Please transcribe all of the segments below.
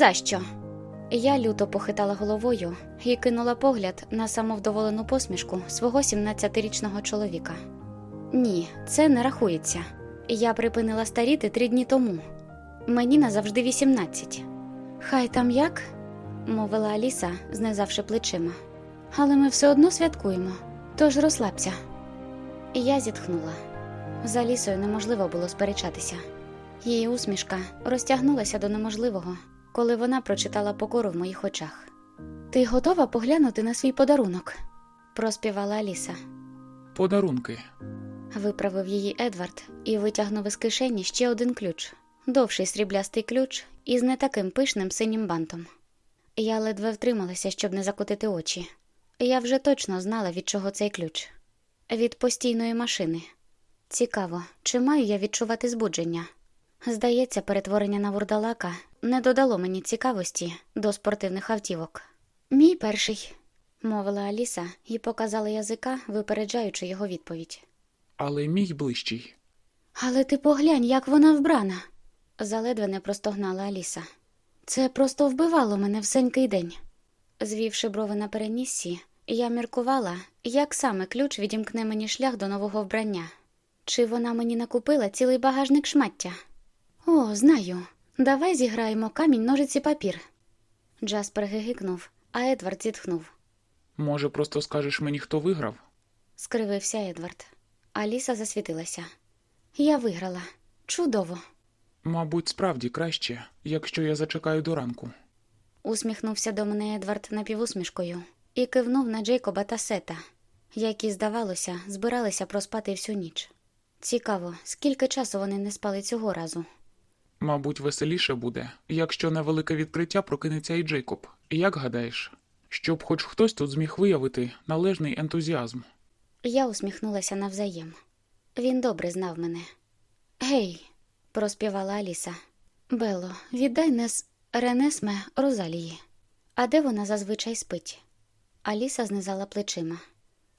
За що. Я люто похитала головою і кинула погляд на самовдоволену посмішку свого 17-річного чоловіка. Ні, це не рахується. Я припинила старіти три дні тому. Мені назавжди 18. Хай там як, мовила Аліса, знизавши плечима. Але ми все одно святкуємо, тож розслабся. Я зітхнула. З Алісою неможливо було сперечатися. Її усмішка розтягнулася до неможливого, коли вона прочитала покору в моїх очах. Ти готова поглянути на свій подарунок? проспівала Аліса. Подарунки. Виправив її Едвард і витягнув із кишені ще один ключ довший сріблястий ключ із не таким пишним синім бантом. Я ледве втрималася, щоб не закотити очі. Я вже точно знала, від чого цей ключ від постійної машини. Цікаво, чи маю я відчувати збудження? Здається, перетворення на вурдалака не додало мені цікавості до спортивних автівок. Мій перший, мовила Аліса і показала язика, випереджаючи його відповідь. Але мій ближчий. Але ти поглянь, як вона вбрана, заледве не простогнала Аліса. Це просто вбивало мене всенький день. Звівши брови на переніссі, я міркувала, як саме ключ відімкне мені шлях до нового вбрання. Чи вона мені накупила цілий багажник шмаття? О, знаю. Давай зіграємо камінь, ножиці папір. Джаспер гигикнув, а Едвард зітхнув. Може, просто скажеш мені, хто виграв? Скривився Едвард. Аліса засвітилася. Я виграла. Чудово. Мабуть, справді краще, якщо я зачекаю до ранку. Усміхнувся до мене Едвард напівусмішкою і кивнув на Джейкоба та Сета, які, здавалося, збиралися проспати всю ніч. Цікаво, скільки часу вони не спали цього разу. Мабуть, веселіше буде, якщо на велике відкриття прокинеться і Джейкоб. Як гадаєш, щоб хоч хтось тут зміг виявити належний ентузіазм. Я усміхнулася навзаєм. Він добре знав мене. Гей, проспівала Аліса. Бело, віддай нес Ренесме Розалії. А де вона зазвичай спить? Аліса знизала плечима.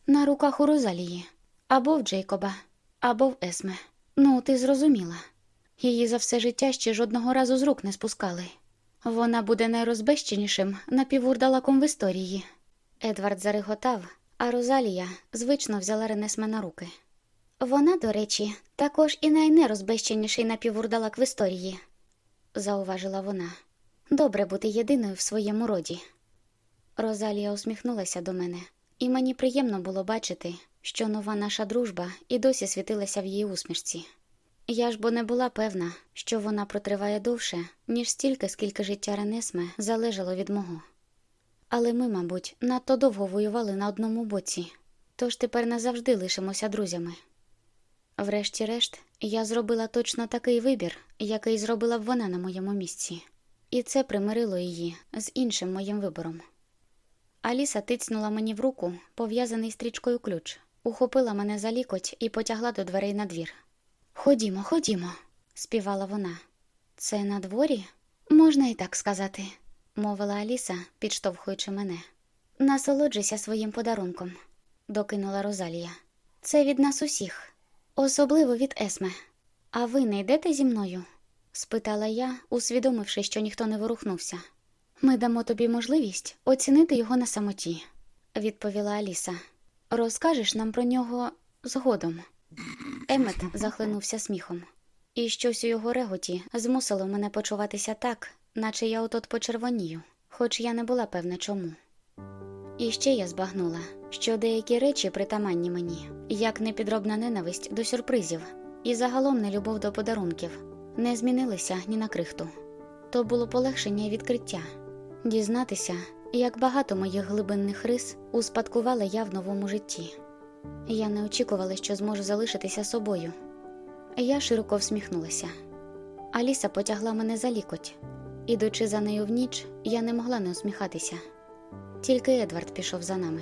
На руках у Розалії, або в Джейкоба, або в Есме. Ну, ти зрозуміла. Її за все життя ще жодного разу з рук не спускали. Вона буде найрозбещенішим напівурдалаком в історії. Едвард зареготав, а Розалія звично взяла Ренесме на руки. Вона, до речі, також і найнерозбещеніший напівурдалак в історії, зауважила вона. Добре бути єдиною в своєму роді. Розалія усміхнулася до мене, і мені приємно було бачити, що нова наша дружба і досі світилася в її усмішці. Я ж бо не була певна, що вона протриває довше, ніж стільки, скільки життя Ренесме залежало від мого. Але ми, мабуть, надто довго воювали на одному боці, тож тепер назавжди лишимося друзями. Врешті-решт, я зробила точно такий вибір, який зробила б вона на моєму місці, і це примирило її з іншим моїм вибором. Аліса тицнула мені в руку, пов'язаний стрічкою ключ, ухопила мене за лікоть і потягла до дверей на двір. Ходімо, ходімо, співала вона. Це на дворі? Можна і так сказати, мовила Аліса, підштовхуючи мене. Насолоджуйся своїм подарунком, докинула Розалія. Це від нас усіх, особливо від Есме. А ви не йдете зі мною? спитала я, усвідомивши, що ніхто не ворухнувся. Ми дамо тобі можливість оцінити його на самоті, відповіла Аліса. Розкажеш нам про нього згодом. Емет захлинувся сміхом, і щось у його реготі змусило мене почуватися так, наче я отот почервонію, хоч я не була певна чому. І ще я збагнула, що деякі речі притаманні мені, як непідробна ненависть до сюрпризів, і загалом нелюбов до подарунків, не змінилися ні на крихту. То було полегшення і відкриття дізнатися, як багато моїх глибинних рис успадкувала я в новому житті. Я не очікувала, що зможу залишитися собою. Я широко всміхнулася. Аліса потягла мене за лікоть. Ідучи за нею в ніч, я не могла не усміхатися. Тільки Едвард пішов за нами.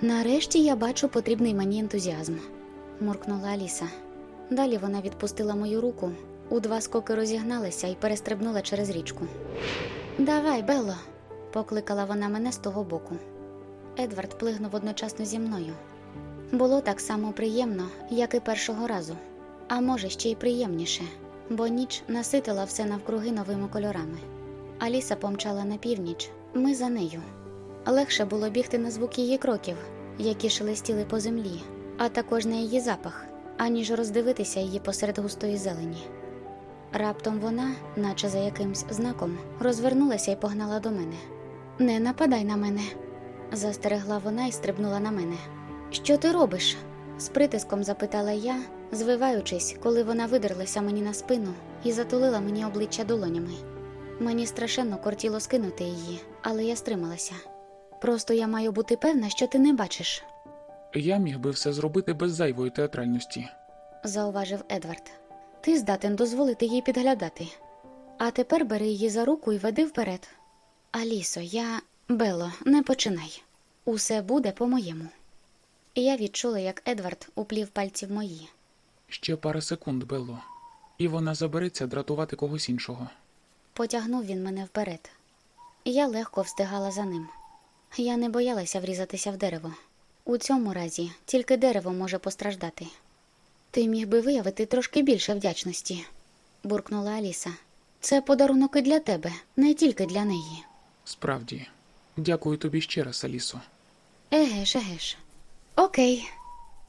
Нарешті я бачу потрібний мені ентузіазм, муркнула Аліса. Далі вона відпустила мою руку, у два скоки розігналася і перестрибнула через річку. Давай, Белло, покликала вона мене з того боку. Едвард плигнув одночасно зі мною. Було так само приємно, як і першого разу, а може ще й приємніше, бо ніч наситила все навкруги новими кольорами. Аліса помчала на північ, ми за нею. Легше було бігти на звук її кроків, які шелестіли по землі, а також на її запах, аніж роздивитися її посеред густої зелені. Раптом вона, наче за якимсь знаком, розвернулася і погнала до мене. Не нападай на мене, застерегла вона і стрибнула на мене. Що ти робиш? з притиском запитала я, звиваючись, коли вона видерлася мені на спину і затулила мені обличчя долонями. Мені страшенно кортіло скинути її, але я стрималася. Просто я маю бути певна, що ти не бачиш, Я міг би все зробити без зайвої театральності. зауважив Едвард. Ти здатен дозволити їй підглядати. А тепер бери її за руку і веди вперед. Алісо, я. Бело, не починай. Усе буде по-моєму. І Я відчула, як Едвард уплів пальці в мої. Ще пара секунд, Белло. І вона забереться дратувати когось іншого. Потягнув він мене вперед. Я легко встигала за ним. Я не боялася врізатися в дерево. У цьому разі тільки дерево може постраждати. Ти міг би виявити трошки більше вдячності, буркнула Аліса. Це подарунок і для тебе, не тільки для неї. Справді, дякую тобі ще раз, Алісо. Егеш, егеш. Окей.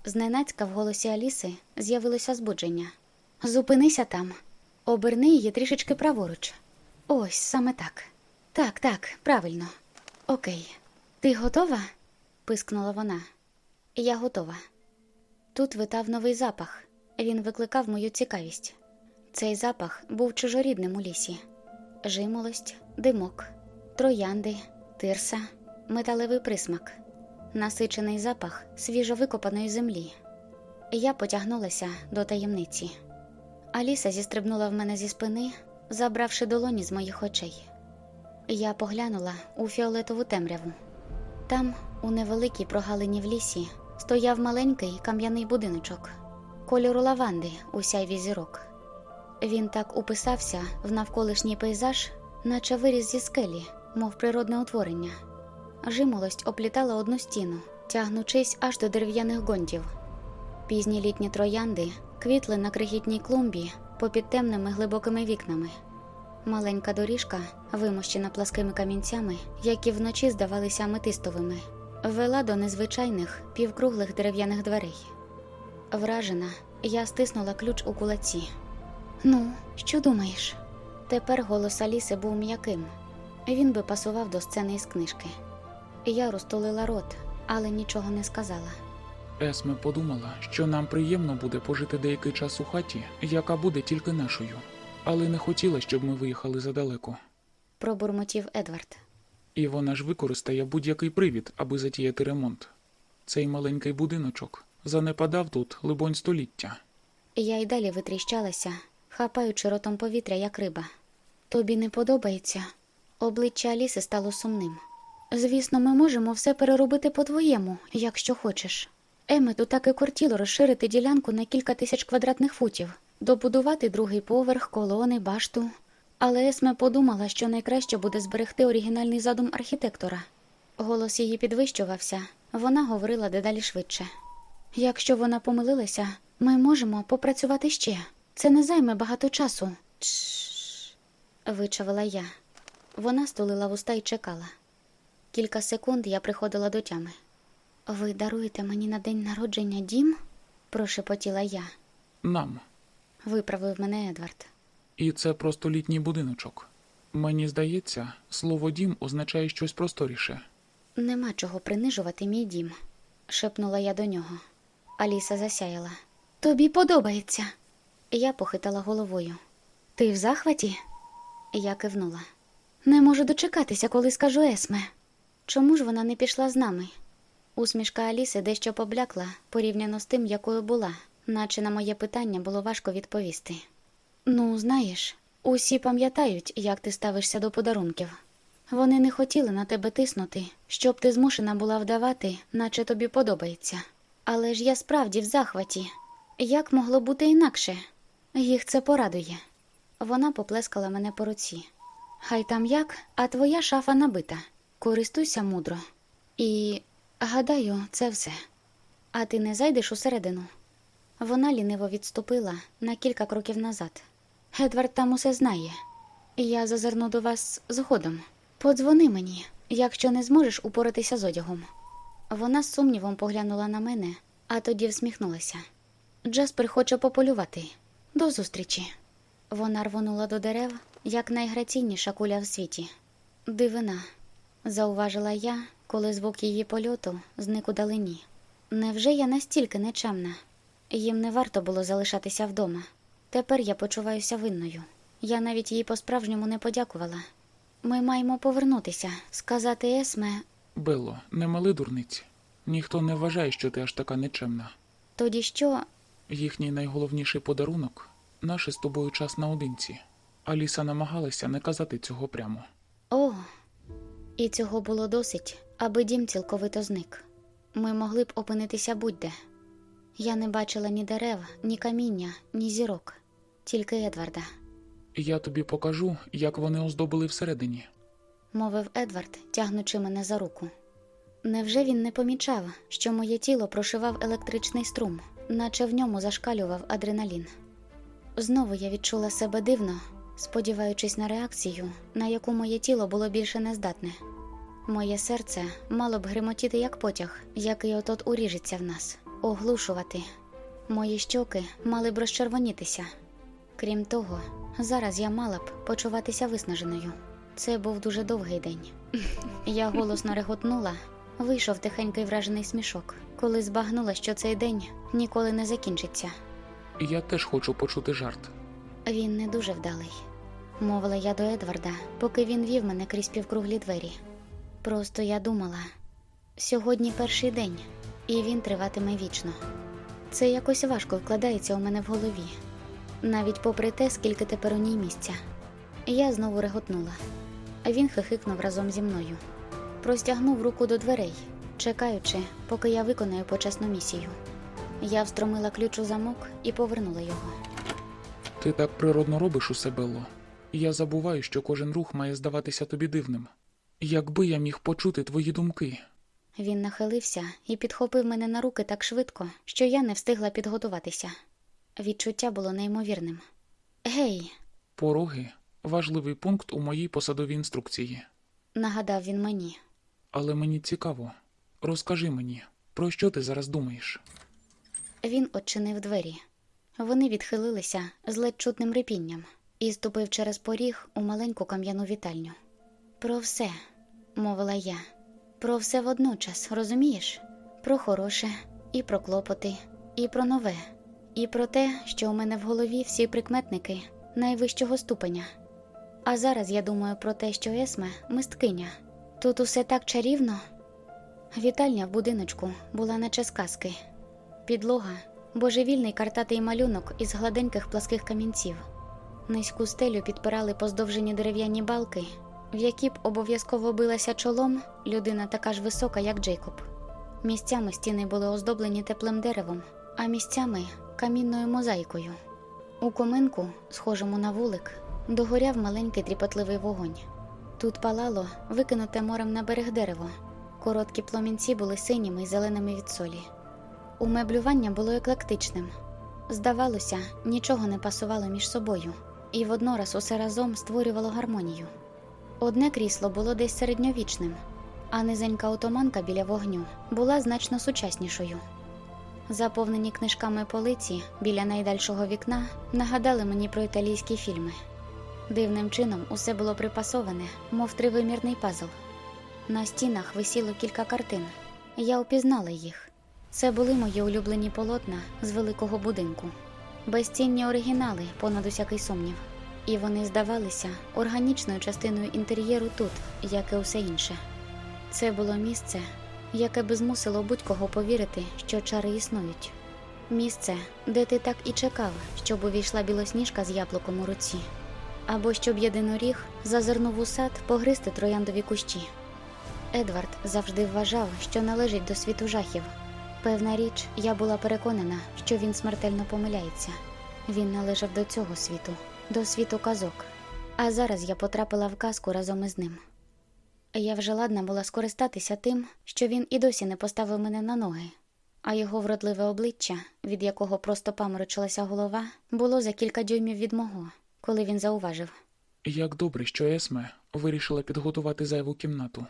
Зненацька в голосі Аліси з'явилося збудження. Зупинися там, оберни її трішечки праворуч. Ось саме так. Так, так, правильно. Окей. Ти готова? пискнула вона. Я готова. Тут витав новий запах. Він викликав мою цікавість. Цей запах був чужорідним у лісі: жимолость, димок, троянди, тирса, металевий присмак, насичений запах свіжовикопаної землі. Я потягнулася до таємниці. Аліса зістрибнула в мене зі спини, забравши долоні з моїх очей. Я поглянула у фіолетову темряву. Там, у невеликій прогалині в лісі, стояв маленький кам'яний будиночок, кольору лаванди у сяйві зірок. Він так уписався в навколишній пейзаж, наче виріс зі скелі, мов природне утворення. Жимолость оплітала одну стіну, тягнучись аж до дерев'яних гонтів. Пізні літні троянди квітли на крихітній клумбі попід темними глибокими вікнами. Маленька доріжка, вимощена пласкими камінцями, які вночі здавалися аметистовими, вела до незвичайних півкруглих дерев'яних дверей. Вражена, я стиснула ключ у кулаці. Ну, що думаєш? Тепер голос Аліси був м'яким. Він би пасував до сцени із книжки. Я розтулила рот, але нічого не сказала. Есме подумала, що нам приємно буде пожити деякий час у хаті, яка буде тільки нашою, але не хотіла, щоб ми виїхали задалеко. Пробурмотів Едвард. І вона ж використає будь-який привід, аби затіяти ремонт. Цей маленький будиночок занепадав тут, либонь, століття. Я й далі витріщалася, хапаючи ротом повітря, як риба. Тобі не подобається? Обличчя Аліси стало сумним. Звісно, ми можемо все переробити по-твоєму, якщо хочеш. Емету так і кортіло розширити ділянку на кілька тисяч квадратних футів, добудувати другий поверх, колони, башту. Але Есме подумала, що найкраще буде зберегти оригінальний задум архітектора. Голос її підвищувався, вона говорила дедалі швидше. Якщо вона помилилася, ми можемо попрацювати ще. Це не займе багато часу. Чш. вичавила я. Вона стулила вуста і чекала. Кілька секунд я приходила до тями. Ви даруєте мені на день народження дім? прошепотіла я. Нам. Виправив мене Едвард. І це просто літній будиночок. Мені здається, слово дім означає щось просторіше. Нема чого принижувати мій дім, шепнула я до нього. Аліса засяяла. Тобі подобається. Я похитала головою. Ти в захваті? Я кивнула. Не можу дочекатися, коли скажу Есме. Чому ж вона не пішла з нами? Усмішка Аліси дещо поблякла порівняно з тим, якою була, наче на моє питання було важко відповісти. Ну, знаєш, усі пам'ятають, як ти ставишся до подарунків. Вони не хотіли на тебе тиснути, щоб ти змушена була вдавати, наче тобі подобається. Але ж я справді в захваті. Як могло бути інакше? Їх це порадує. Вона поплескала мене по руці. Хай там як, а твоя шафа набита. Користуйся мудро. І гадаю, це все. А ти не зайдеш усередину. Вона ліниво відступила на кілька кроків назад. Едвард там усе знає. Я зазирну до вас згодом. Подзвони мені, якщо не зможеш упоратися з одягом. Вона з сумнівом поглянула на мене, а тоді всміхнулася. Джаспер хоче пополювати. До зустрічі. Вона рвонула до дерев, як найграційніша куля в світі. Дивина, зауважила я, коли звук її польоту зник у далині. Невже я настільки нечемна? Їм не варто було залишатися вдома. Тепер я почуваюся винною. Я навіть їй по-справжньому не подякувала. Ми маємо повернутися, сказати Есме, Белло, не мали дурниці. Ніхто не вважає, що ти аж така нечемна. тоді що Їхній найголовніший подарунок наш з тобою час наодинці. Аліса намагалася не казати цього прямо. О, і цього було досить, аби дім цілковито зник. Ми могли б опинитися будь-де. Я не бачила ні дерев, ні каміння, ні зірок, тільки Едварда, Я тобі покажу, як вони оздобили всередині. мовив Едвард, тягнучи мене за руку. Невже він не помічав, що моє тіло прошивав електричний струм, наче в ньому зашкалював адреналін? Знову я відчула себе дивно, сподіваючись на реакцію, на яку моє тіло було більше нездатне. Моє серце мало б гримотіти як потяг, який отот уріжеться в нас, оглушувати. Мої щоки мали б розчервонітися. Крім того, зараз я мала б почуватися виснаженою. Це був дуже довгий день. Я голосно реготнула, вийшов тихенький вражений смішок, коли збагнула, що цей день ніколи не закінчиться. Я теж хочу почути жарт. Він не дуже вдалий, мовила я до Едварда, поки він вів мене крізь півкруглі двері. Просто я думала, сьогодні перший день, і він триватиме вічно. Це якось важко вкладається у мене в голові, навіть попри те, скільки тепер у ній місця. Я знову реготнула, він хихикнув разом зі мною. Простягнув руку до дверей, чекаючи, поки я виконаю почесну місію. Я встромила ключ у замок і повернула його. Ти так природно робиш усе, Белло. Я забуваю, що кожен рух має здаватися тобі дивним. Якби я міг почути твої думки, Він нахилився і підхопив мене на руки так швидко, що я не встигла підготуватися. Відчуття було неймовірним. Гей, пороги важливий пункт у моїй посадовій інструкції. нагадав він мені. Але мені цікаво. Розкажи мені, про що ти зараз думаєш? Він очинив двері. Вони відхилилися з ледь чутним рипінням і ступив через поріг у маленьку кам'яну вітальню. Про все, мовила я, про все водночас, розумієш? Про хороше, і про клопоти, і про нове, і про те, що у мене в голові всі прикметники найвищого ступеня. А зараз я думаю про те, що Есме мисткиня. Тут усе так чарівно. Вітальня в будиночку була наче сказки. Підлога божевільний картатий малюнок із гладеньких пласких камінців. Низьку стелю підпирали поздовжені дерев'яні балки, в які б обов'язково билася чолом людина така ж висока, як Джейкоб. Місцями стіни були оздоблені теплим деревом, а місцями камінною мозаїкою. У коминку, схожому на вулик, догоряв маленький тріпотливий вогонь. Тут палало викинуте морем на берег дерево. Короткі пломінці були синіми й зеленими від солі. Умеблювання було еклектичним. Здавалося, нічого не пасувало між собою, і воднораз усе разом створювало гармонію. Одне крісло було десь середньовічним, а низенька отоманка біля вогню була значно сучаснішою. Заповнені книжками полиці біля найдальшого вікна нагадали мені про італійські фільми. Дивним чином усе було припасоване, мов тривимірний пазл. На стінах висіло кілька картин. Я упізнала їх. Це були мої улюблені полотна з великого будинку, безцінні оригінали, понад усякий сумнів, і вони здавалися органічною частиною інтер'єру тут, як і усе інше. Це було місце, яке би змусило будь-кого повірити, що чари існують. Місце, де ти так і чекав, щоб увійшла білосніжка з яблуком у руці, або щоб єдиноріг зазирнув у сад погризти трояндові кущі. Едвард завжди вважав, що належить до світу жахів. Певна річ, я була переконана, що він смертельно помиляється. Він належав до цього світу, до світу казок. А зараз я потрапила в казку разом із ним. Я вже ладна була скористатися тим, що він і досі не поставив мене на ноги, а його вродливе обличчя, від якого просто паморочилася голова, було за кілька дюймів від мого, коли він зауважив. Як добре, що Есме вирішила підготувати зайву кімнату.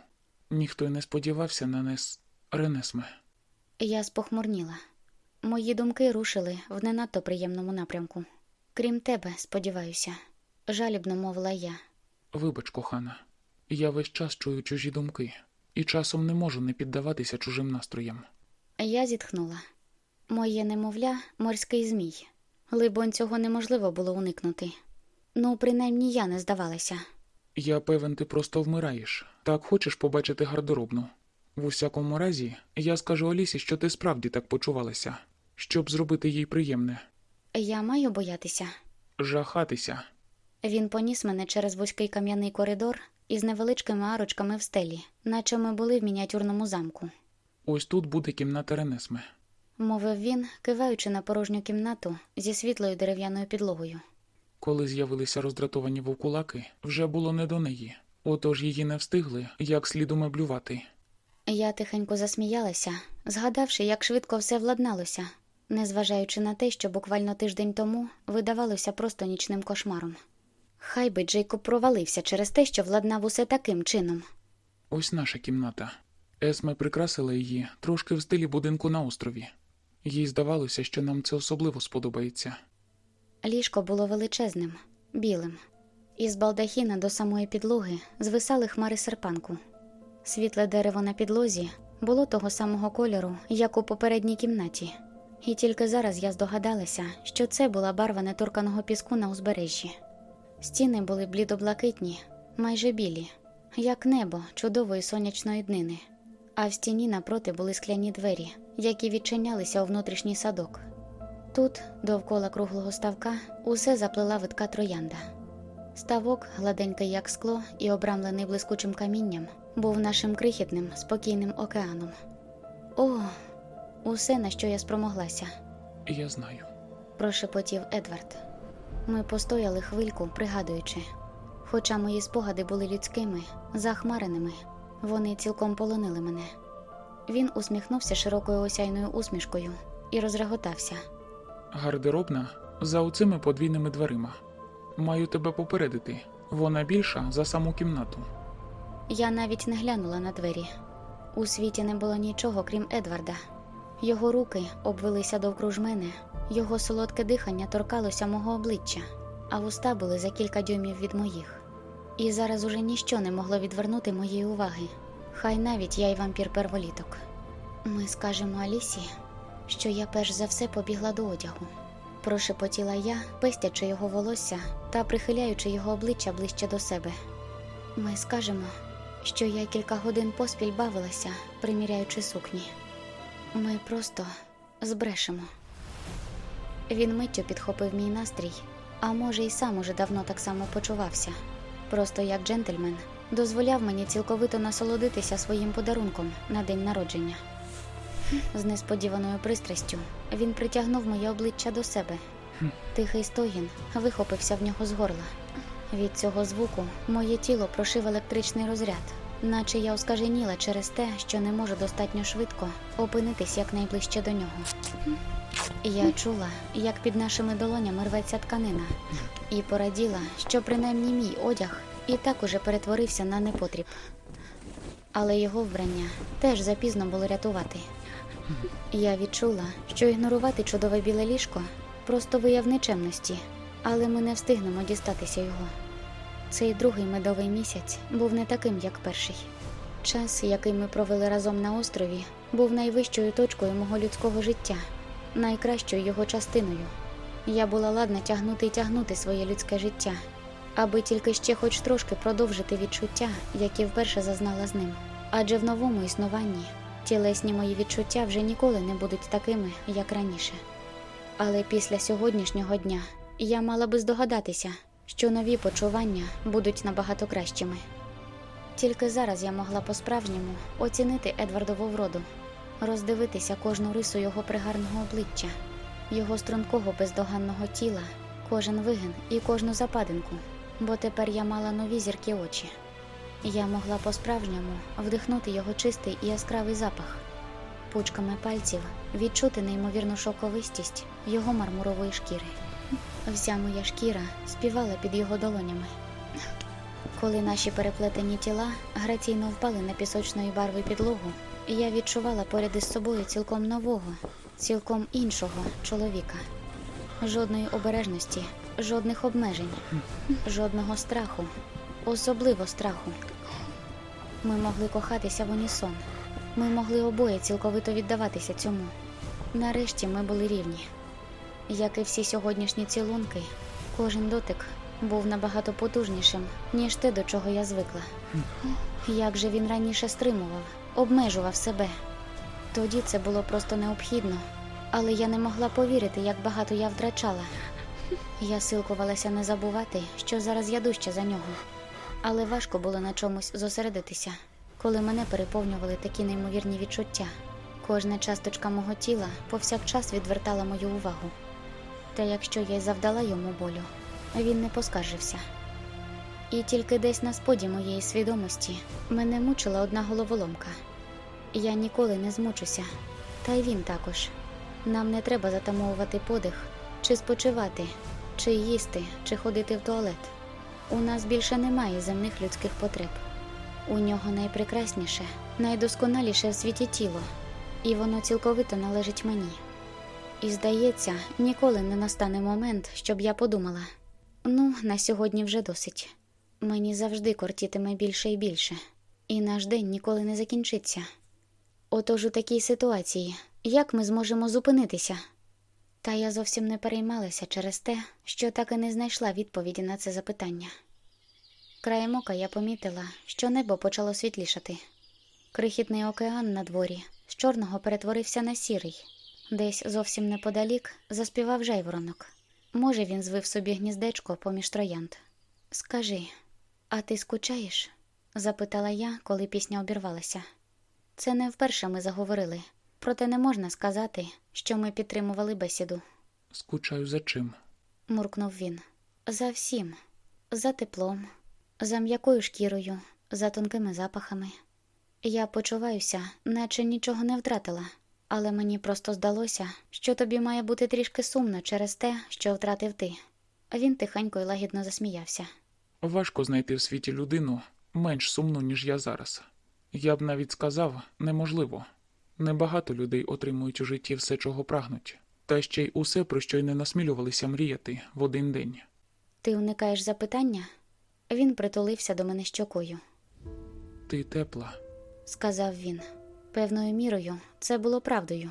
Ніхто й не сподівався на нес Ренесме. Я спохмурніла. Мої думки рушили в не надто приємному напрямку. Крім тебе, сподіваюся, жалібно мовила я. Вибач, кохана, я весь час чую чужі думки, і часом не можу не піддаватися чужим настроям. Я зітхнула. Моє немовля морський змій. Либонь, цього неможливо було уникнути. Ну, принаймні я не здавалася. Я певен, ти просто вмираєш. Так хочеш побачити гардеробну. В усякому разі, я скажу Алісі, що ти справді так почувалася, щоб зробити їй приємне. Я маю боятися. Жахатися. Він поніс мене через вузький кам'яний коридор із невеличкими арочками в стелі, наче ми були в мініатюрному замку. Ось тут буде кімната Ренесме. Мовив він, киваючи на порожню кімнату зі світлою дерев'яною підлогою. Коли з'явилися роздратовані вовкулаки, вже було не до неї. Отож її не встигли як слід умеблювати. Я тихенько засміялася, згадавши, як швидко все владналося, незважаючи на те, що буквально тиждень тому видавалося просто нічним кошмаром. Хай би Джейкоб провалився через те, що владнав усе таким чином. Ось наша кімната. Есме прикрасила її трошки в стилі будинку на острові. Їй здавалося, що нам це особливо сподобається. Ліжко було величезним, білим. Із балдахіна до самої підлоги звисали хмари серпанку. Світле дерево на підлозі було того самого кольору, як у попередній кімнаті, і тільки зараз я здогадалася, що це була барва неторканого піску на узбережжі. Стіни були блідоблакитні, майже білі, як небо чудової сонячної днини, а в стіні напроти були скляні двері, які відчинялися у внутрішній садок. Тут, довкола круглого ставка, усе заплела витка троянда. Ставок, гладенький як скло і обрамлений блискучим камінням, був нашим крихітним, спокійним океаном. О, усе, на що я спромоглася, Я знаю. прошепотів Едвард. Ми постояли хвильку, пригадуючи. Хоча мої спогади були людськими, захмареними, вони цілком полонили мене. Він усміхнувся широкою осяйною усмішкою і розреготався. Гардеробна за оцими подвійними дверима. Маю тебе попередити. Вона більша за саму кімнату. Я навіть не глянула на двері. У світі не було нічого, крім Едварда. Його руки обвелися довкруж мене, його солодке дихання торкалося мого обличчя, а вуста були за кілька дюймів від моїх. І зараз уже ніщо не могло відвернути моєї уваги. Хай навіть я й вампір перволіток. Ми скажемо Алісі, що я перш за все побігла до одягу. Прошепотіла я, пестячи його волосся та прихиляючи його обличчя ближче до себе. Ми скажемо, що я кілька годин поспіль бавилася, приміряючи сукні. Ми просто збрешемо. Він миттю підхопив мій настрій, а може, й сам уже давно так само почувався. Просто як джентльмен дозволяв мені цілковито насолодитися своїм подарунком на день народження. З несподіваною пристрастю він притягнув моє обличчя до себе. Тихий стогін вихопився в нього з горла. Від цього звуку моє тіло прошив електричний розряд, наче я оскаженіла через те, що не можу достатньо швидко опинитись якнайближче до нього. Я чула, як під нашими долонями рветься тканина, і пораділа, що принаймні мій одяг і так уже перетворився на непотріб. Але його вбрання теж запізно було рятувати. Я відчула, що ігнорувати чудове біле ліжко просто вияв нечемності, але ми не встигнемо дістатися його. Цей другий медовий місяць був не таким, як перший. Час, який ми провели разом на острові, був найвищою точкою мого людського життя, найкращою його частиною. Я була ладна тягнути і тягнути своє людське життя, аби тільки ще хоч трошки продовжити відчуття, які вперше зазнала з ним. Адже в новому існуванні Тілесні мої відчуття вже ніколи не будуть такими, як раніше. Але після сьогоднішнього дня я мала би здогадатися, що нові почування будуть набагато кращими. Тільки зараз я могла по-справжньому оцінити Едвардову вроду, роздивитися кожну рису його пригарного обличчя, його стрункого бездоганного тіла, кожен вигин і кожну западинку, бо тепер я мала нові зіркі очі. Я могла по-справжньому вдихнути його чистий і яскравий запах, пучками пальців відчути неймовірну шоковистість його мармурової шкіри. Вся моя шкіра співала під його долонями. Коли наші переплетені тіла граційно впали на пісочної барви підлогу, я відчувала поряд із собою цілком нового, цілком іншого чоловіка. Жодної обережності, жодних обмежень, жодного страху, особливо страху. Ми могли кохатися в унісон. Ми могли обоє цілковито віддаватися цьому. Нарешті ми були рівні. Як і всі сьогоднішні цілунки, кожен дотик був набагато потужнішим, ніж те, до чого я звикла. Як же він раніше стримував, обмежував себе. Тоді це було просто необхідно, але я не могла повірити, як багато я втрачала. Я силкувалася не забувати, що зараз я дужча за нього, але важко було на чомусь зосередитися, коли мене переповнювали такі неймовірні відчуття. Кожна часточка мого тіла повсякчас відвертала мою увагу. Та якщо я й завдала йому болю, він не поскаржився. І тільки десь на споді моєї свідомості мене мучила одна головоломка. Я ніколи не змучуся, та й він також. Нам не треба затамовувати подих, чи спочивати, чи їсти, чи ходити в туалет. У нас більше немає земних людських потреб. У нього найпрекрасніше, найдосконаліше в світі тіло, і воно цілковито належить мені. І здається, ніколи не настане момент, щоб я подумала: ну, на сьогодні вже досить. Мені завжди кортітиме більше і більше, і наш день ніколи не закінчиться. Отож у такій ситуації, як ми зможемо зупинитися? Та я зовсім не переймалася через те, що так і не знайшла відповіді на це запитання. Краєм ока я помітила, що небо почало світлішати. Крихітний океан на дворі з чорного перетворився на сірий. Десь зовсім неподалік заспівав жайворонок. Може, він звив собі гніздечко поміж троянд. Скажи, а ти скучаєш? запитала я, коли пісня обірвалася. Це не вперше ми заговорили, проте не можна сказати, що ми підтримували бесіду, Скучаю за чим? муркнув він. За всім, за теплом, за м'якою шкірою, за тонкими запахами. Я почуваюся, наче нічого не втратила, але мені просто здалося, що тобі має бути трішки сумно через те, що втратив ти. Він тихенько і лагідно засміявся. Важко знайти в світі людину менш сумну, ніж я зараз. Я б навіть сказав, неможливо. Небагато людей отримують у житті все, чого прагнуть, та ще й усе, про що й не насмілювалися мріяти в один день. Ти уникаєш запитання? Він притулився до мене щокою. Ти тепла, сказав він. Певною мірою це було правдою.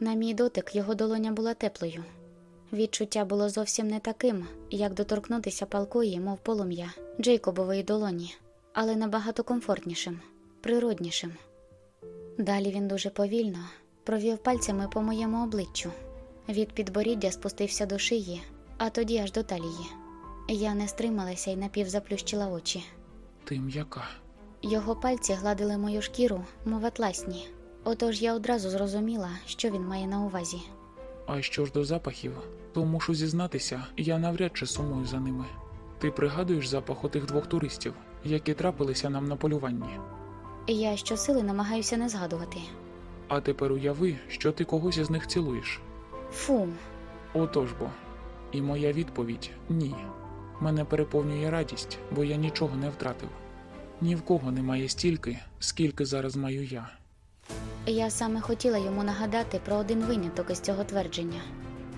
На мій дотик його долоня була теплою. Відчуття було зовсім не таким, як доторкнутися палкої, мов полум'я Джейкобової долоні, але набагато комфортнішим, природнішим. Далі він дуже повільно провів пальцями по моєму обличчю. Від підборіддя спустився до шиї, а тоді аж до талії. Я не стрималася і напівзаплющила очі. ти м'яка. Його пальці гладили мою шкіру, мов атласні. Отож я одразу зрозуміла, що він має на увазі. А що ж до запахів, то мушу зізнатися, я навряд чи сумую за ними. Ти пригадуєш запах отих двох туристів, які трапилися нам на полюванні. Я щосили намагаюся не згадувати. А тепер уяви, що ти когось із них цілуєш. Фу, Отож бо. І моя відповідь ні. Мене переповнює радість, бо я нічого не втратив. Ні в кого немає стільки, скільки зараз маю я. я саме хотіла йому нагадати про один виняток із цього твердження,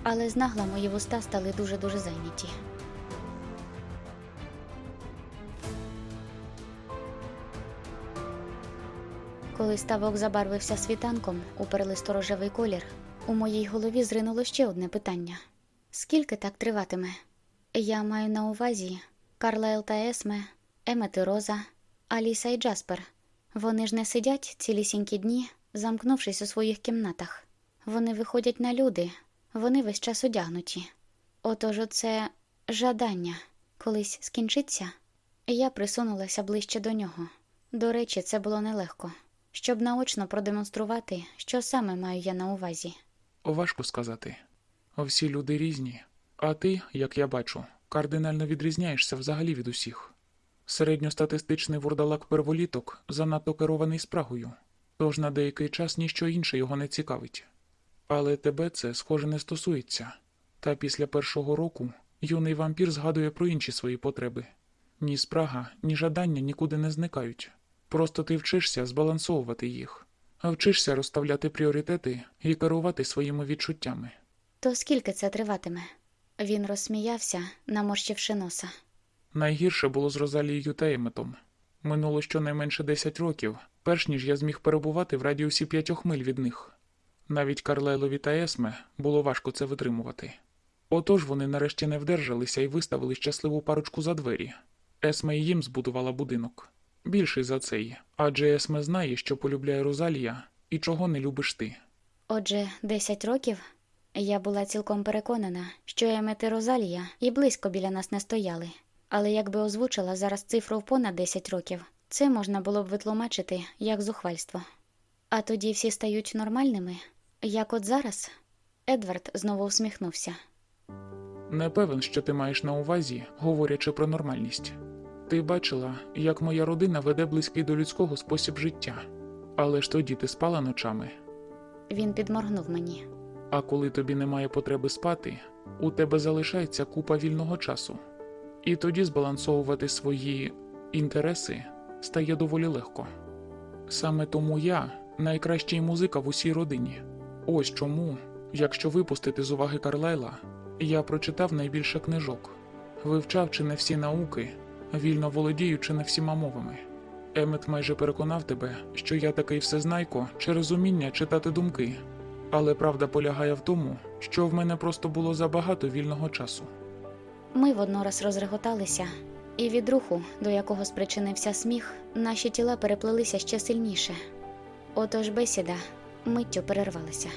але знагла мої вуста стали дуже-дуже зайняті. Коли ставок забарвився світанком у перелисторожевий колір, у моїй голові зринуло ще одне питання: скільки так триватиме? Я маю на увазі Карлайл та Есме, Емет і Роза, Аліса і Джаспер. Вони ж не сидять цілісінькі дні замкнувшись у своїх кімнатах. Вони виходять на люди, вони весь час одягнуті. Отож, оце жадання колись скінчиться. Я присунулася ближче до нього. До речі, це було нелегко, щоб наочно продемонструвати, що саме маю я на увазі. Важко сказати. Всі люди різні, а ти, як я бачу, кардинально відрізняєшся взагалі від усіх. Середньостатистичний вурдалак перволіток занадто керований спрагою, тож на деякий час ніщо інше його не цікавить. Але тебе це, схоже, не стосується. Та після першого року юний вампір згадує про інші свої потреби. Ні спрага, ні жадання нікуди не зникають. Просто ти вчишся збалансовувати їх, а вчишся розставляти пріоритети і керувати своїми відчуттями. То скільки це триватиме? Він розсміявся, наморщивши носа. Найгірше було з Розалією та Минуло щонайменше 10 років, перш ніж я зміг перебувати в радіусі п'ятьох миль від них. Навіть Карлайлові та Есме було важко це витримувати. Отож вони нарешті не вдержалися і виставили щасливу парочку за двері. Есме їм збудувала будинок. Більший за цей, адже Есме знає, що полюбляє Розалія і чого не любиш ти. Отже, 10 років я була цілком переконана, що Емет і Розалія і близько біля нас не стояли. Але якби озвучила зараз цифру в понад 10 років, це можна було б витлумачити як зухвальство. А тоді всі стають нормальними, як от зараз. Едвард знову усміхнувся. Не певен, що ти маєш на увазі, говорячи про нормальність. Ти бачила, як моя родина веде близький до людського спосіб життя. Але ж тоді ти спала ночами. Він підморгнув мені. А коли тобі немає потреби спати, у тебе залишається купа вільного часу. І тоді збалансовувати свої інтереси стає доволі легко. Саме тому я найкращий музика в усій родині. Ось чому, якщо випустити з уваги Карлайла, я прочитав найбільше книжок, вивчав чи не всі науки, вільно володіючи не всіма мовами. Емет майже переконав тебе, що я такий всезнайко через уміння читати думки, але правда полягає в тому, що в мене просто було забагато вільного часу. Ми воднораз розреготалися, і від руху, до якого спричинився сміх, наші тіла переплелися ще сильніше. Отож бесіда миттю перервалася.